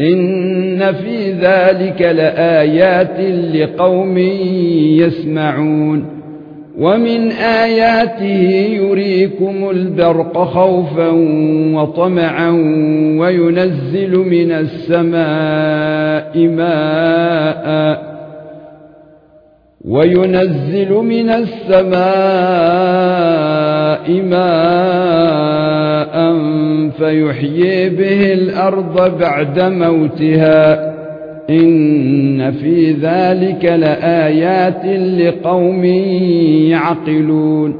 إن في ذلك لآيات لقوم يسمعون ومن آياته يريكم البرق خوفا وطمعا وينزل من السماء ماء وينزل من السماء ماء فيحيي به الأرض بعد موتها إن في ذلك لآيات لقوم يعقلون